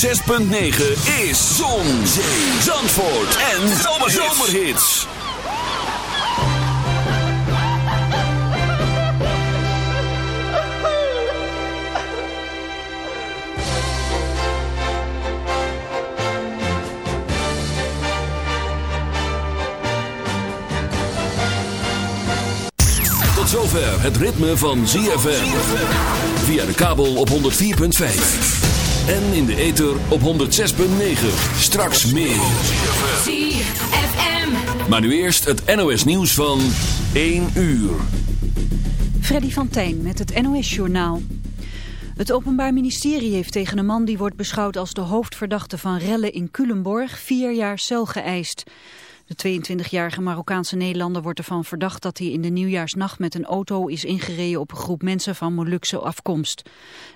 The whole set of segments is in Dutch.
106.9 is Zon, Zee, Zandvoort en Zomerhits. Tot zover het ritme van ZFM. Via de kabel op 104.5. En in de ether op 106.9. Straks meer. ZFM. Maar nu eerst het NOS nieuws van 1 uur. Freddy van Tijn met het NOS Journaal. Het Openbaar Ministerie heeft tegen een man die wordt beschouwd als de hoofdverdachte van rellen in Culemborg vier jaar cel geëist. De 22-jarige Marokkaanse Nederlander wordt ervan verdacht dat hij in de nieuwjaarsnacht met een auto is ingereden op een groep mensen van Molukse afkomst.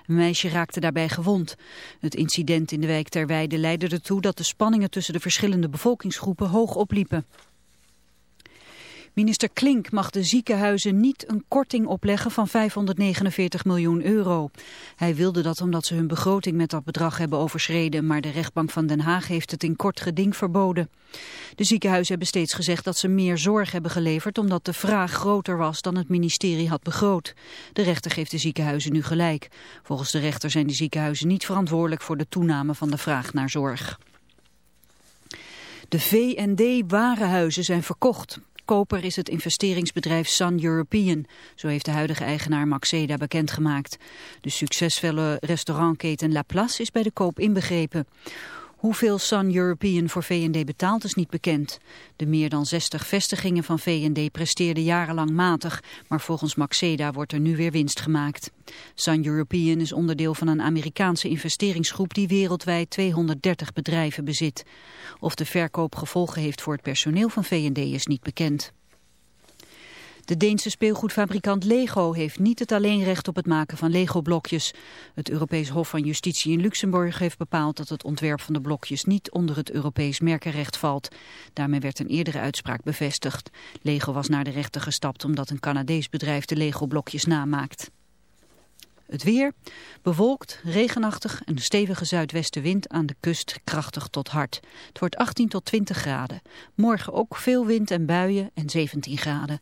Een meisje raakte daarbij gewond. Het incident in de wijk Terweide leidde ertoe dat de spanningen tussen de verschillende bevolkingsgroepen hoog opliepen. Minister Klink mag de ziekenhuizen niet een korting opleggen van 549 miljoen euro. Hij wilde dat omdat ze hun begroting met dat bedrag hebben overschreden, maar de rechtbank van Den Haag heeft het in kort geding verboden. De ziekenhuizen hebben steeds gezegd dat ze meer zorg hebben geleverd omdat de vraag groter was dan het ministerie had begroot. De rechter geeft de ziekenhuizen nu gelijk. Volgens de rechter zijn de ziekenhuizen niet verantwoordelijk voor de toename van de vraag naar zorg. De V&D warenhuizen zijn verkocht. Koper is het investeringsbedrijf Sun European. Zo heeft de huidige eigenaar Maxeda bekendgemaakt. De succesvolle restaurantketen La Place is bij de koop inbegrepen. Hoeveel Sun European voor V&D betaalt is niet bekend. De meer dan 60 vestigingen van V&D presteerden jarenlang matig, maar volgens Maxeda wordt er nu weer winst gemaakt. Sun European is onderdeel van een Amerikaanse investeringsgroep die wereldwijd 230 bedrijven bezit. Of de verkoop gevolgen heeft voor het personeel van V&D is niet bekend. De Deense speelgoedfabrikant Lego heeft niet het alleenrecht op het maken van Lego-blokjes. Het Europees Hof van Justitie in Luxemburg heeft bepaald dat het ontwerp van de blokjes niet onder het Europees merkenrecht valt. Daarmee werd een eerdere uitspraak bevestigd. Lego was naar de rechter gestapt omdat een Canadees bedrijf de Lego-blokjes namaakt. Het weer, bewolkt, regenachtig en een stevige zuidwestenwind aan de kust krachtig tot hard. Het wordt 18 tot 20 graden. Morgen ook veel wind en buien en 17 graden.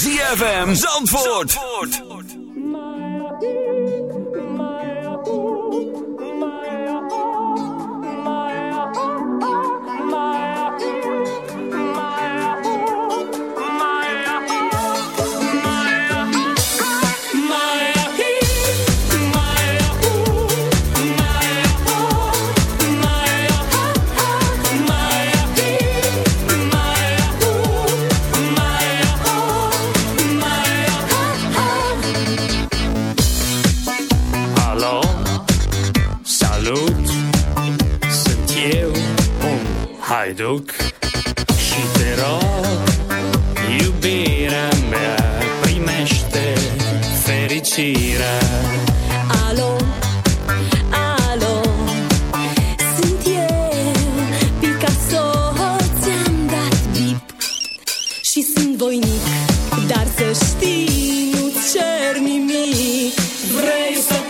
ZFM Zandvoort. și sunt voinic Dar să știi, nu cer nimic. Vrei să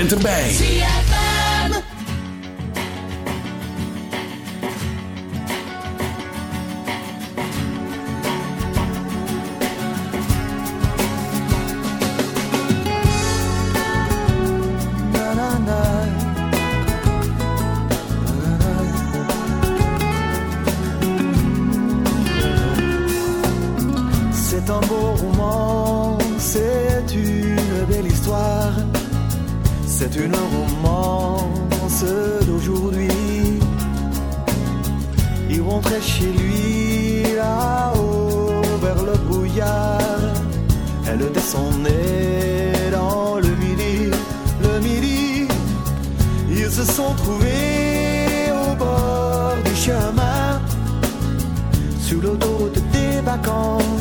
bent erbij.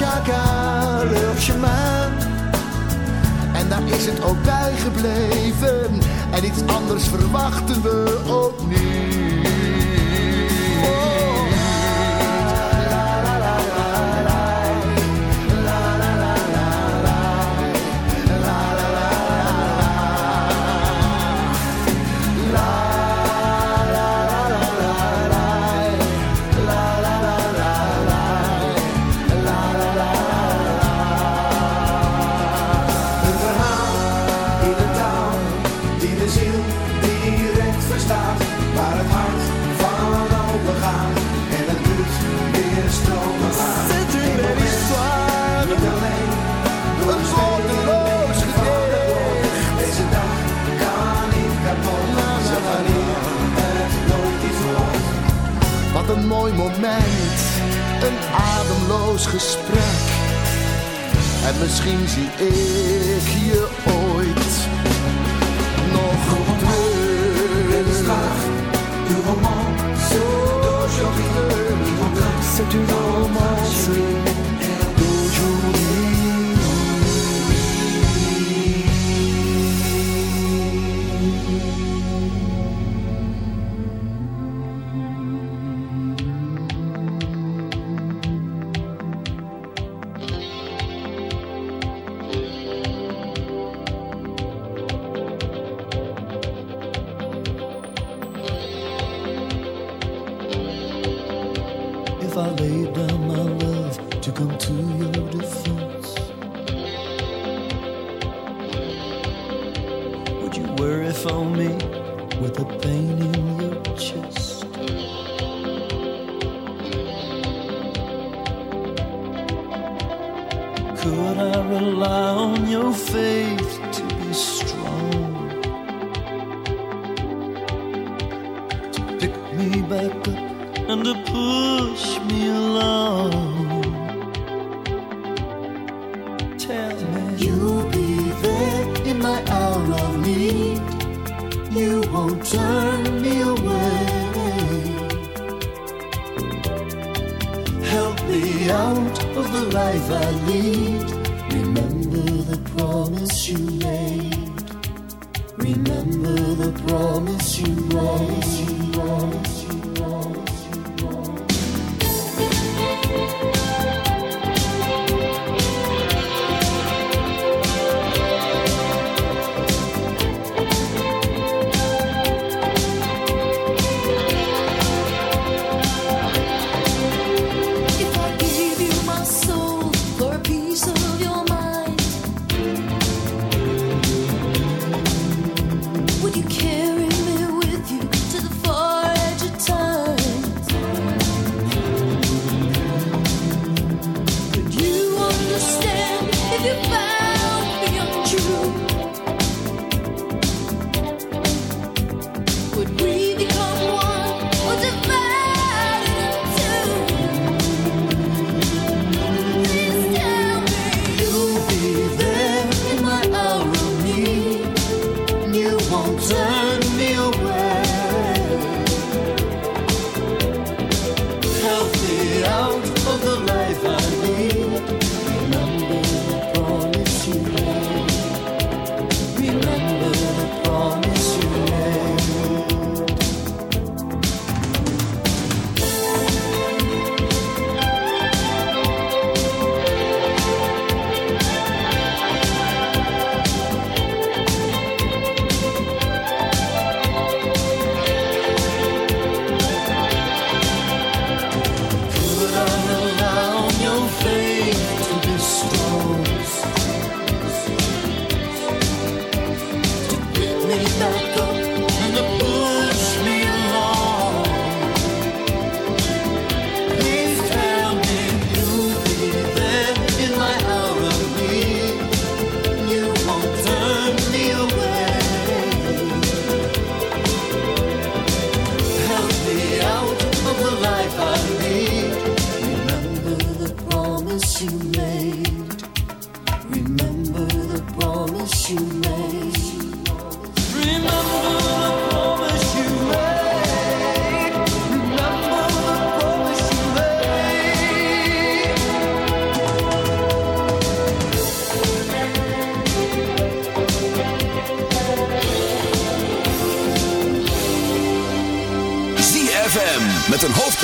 chacun leur chemin. En daar is het ook bij gebleven. En iets anders verwachten we ook mooi moment, een ademloos gesprek. En misschien zie ik je ooit nog terug. Une romance d'aujourd'hui. C'est une romance I laid down my love to come to your defense? Would you worry for me with a pain in your chest? Could I rely?